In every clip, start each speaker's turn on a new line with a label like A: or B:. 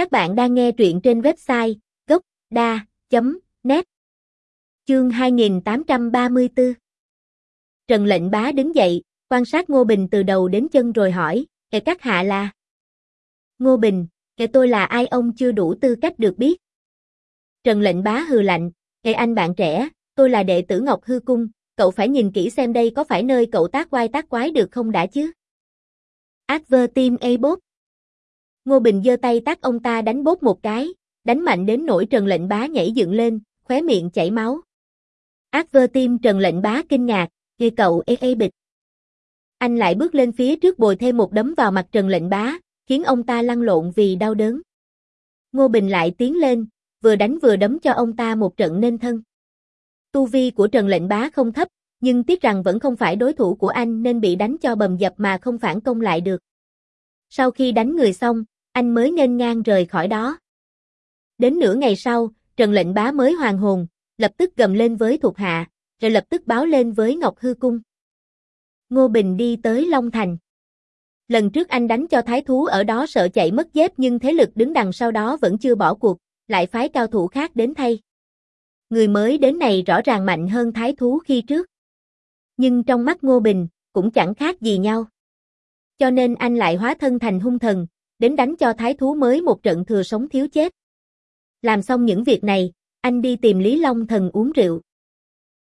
A: Các bạn đang nghe truyện trên website gocda.net Chương 2834 Trần lệnh bá đứng dậy, quan sát Ngô Bình từ đầu đến chân rồi hỏi, kẻ các hạ là? Ngô Bình, kẻ tôi là ai ông chưa đủ tư cách được biết. Trần lệnh bá hừ lạnh, kẻ anh bạn trẻ, tôi là đệ tử Ngọc Hư Cung, cậu phải nhìn kỹ xem đây có phải nơi cậu tác quái tác quái được không đã chứ? Advertim Abot Ngô Bình giơ tay tác ông ta đánh bốt một cái, đánh mạnh đến nỗi Trần Lệnh Bá nhảy dựng lên, khóe miệng chảy máu. Át vơ tim Trần Lệnh Bá kinh ngạc, ghê cậu ê ê bịch. Anh lại bước lên phía trước bồi thêm một đấm vào mặt Trần Lệnh Bá, khiến ông ta lăn lộn vì đau đớn. Ngô Bình lại tiến lên, vừa đánh vừa đấm cho ông ta một trận nên thân. Tu vi của Trần Lệnh Bá không thấp, nhưng tiếc rằng vẫn không phải đối thủ của anh nên bị đánh cho bầm dập mà không phản công lại được. Sau khi đánh người xong, anh mới nên ngang rời khỏi đó. Đến nửa ngày sau, Trần Lệnh Bá mới hoàn hồn, lập tức gầm lên với thuộc hạ, rồi lập tức báo lên với Ngọc Hư Cung. Ngô Bình đi tới Long Thành. Lần trước anh đánh cho thái thú ở đó sợ chạy mất dép nhưng thế lực đứng đằng sau đó vẫn chưa bỏ cuộc, lại phái cao thủ khác đến thay. Người mới đến này rõ ràng mạnh hơn thái thú khi trước. Nhưng trong mắt Ngô Bình, cũng chẳng khác gì nhau. Cho nên anh lại hóa thân thành hung thần, đến đánh cho thái thú mới một trận thừa sống thiếu chết. Làm xong những việc này, anh đi tìm Lý Long Thần uống rượu.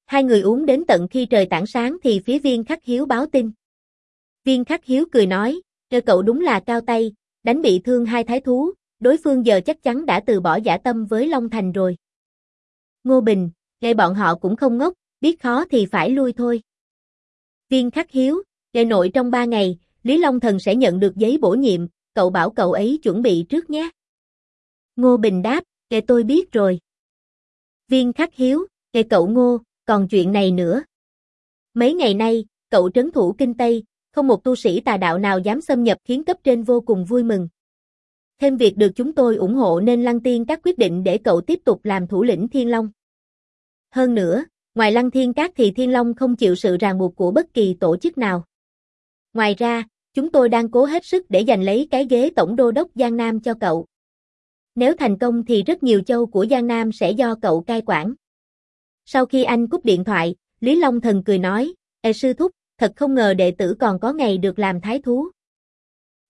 A: Hai người uống đến tận khi trời tảng sáng thì phía viên khắc hiếu báo tin. Viên khắc hiếu cười nói, cơ cậu đúng là cao tay, đánh bị thương hai thái thú, đối phương giờ chắc chắn đã từ bỏ giả tâm với Long Thành rồi. Ngô Bình, ngay bọn họ cũng không ngốc, biết khó thì phải lui thôi. Viên khắc hiếu, ngày nội trong ba ngày, Lý Long Thần sẽ nhận được giấy bổ nhiệm, cậu bảo cậu ấy chuẩn bị trước nhé. Ngô Bình đáp, kệ tôi biết rồi. Viên khắc hiếu, kệ cậu Ngô, còn chuyện này nữa. Mấy ngày nay, cậu trấn thủ kinh Tây, không một tu sĩ tà đạo nào dám xâm nhập khiến cấp trên vô cùng vui mừng. Thêm việc được chúng tôi ủng hộ nên Lăng Tiên các quyết định để cậu tiếp tục làm thủ lĩnh Thiên Long. Hơn nữa, ngoài Lăng Thiên Các thì Thiên Long không chịu sự ràng buộc của bất kỳ tổ chức nào. Ngoài ra, chúng tôi đang cố hết sức để giành lấy cái ghế tổng đô đốc Giang Nam cho cậu. Nếu thành công thì rất nhiều châu của Giang Nam sẽ do cậu cai quản. Sau khi anh cúp điện thoại, Lý Long Thần cười nói, Ê sư thúc, thật không ngờ đệ tử còn có ngày được làm thái thú.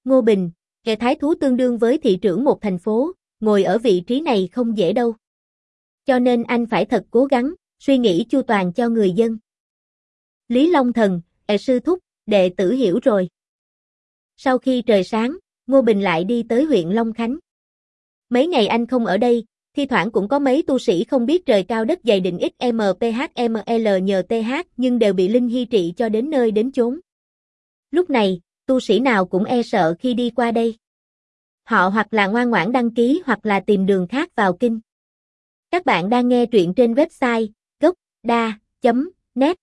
A: Ngô Bình, kẻ thái thú tương đương với thị trưởng một thành phố, ngồi ở vị trí này không dễ đâu. Cho nên anh phải thật cố gắng, suy nghĩ chu toàn cho người dân. Lý Long Thần, Ê sư thúc, đệ tử hiểu rồi. Sau khi trời sáng, Ngô Bình lại đi tới huyện Long Khánh. Mấy ngày anh không ở đây, thi thoảng cũng có mấy tu sĩ không biết trời cao đất dày định XMPHML nhờ TH nhưng đều bị Linh Hy trị cho đến nơi đến chốn. Lúc này, tu sĩ nào cũng e sợ khi đi qua đây. Họ hoặc là ngoan ngoãn đăng ký hoặc là tìm đường khác vào kinh. Các bạn đang nghe truyện trên website gocda.net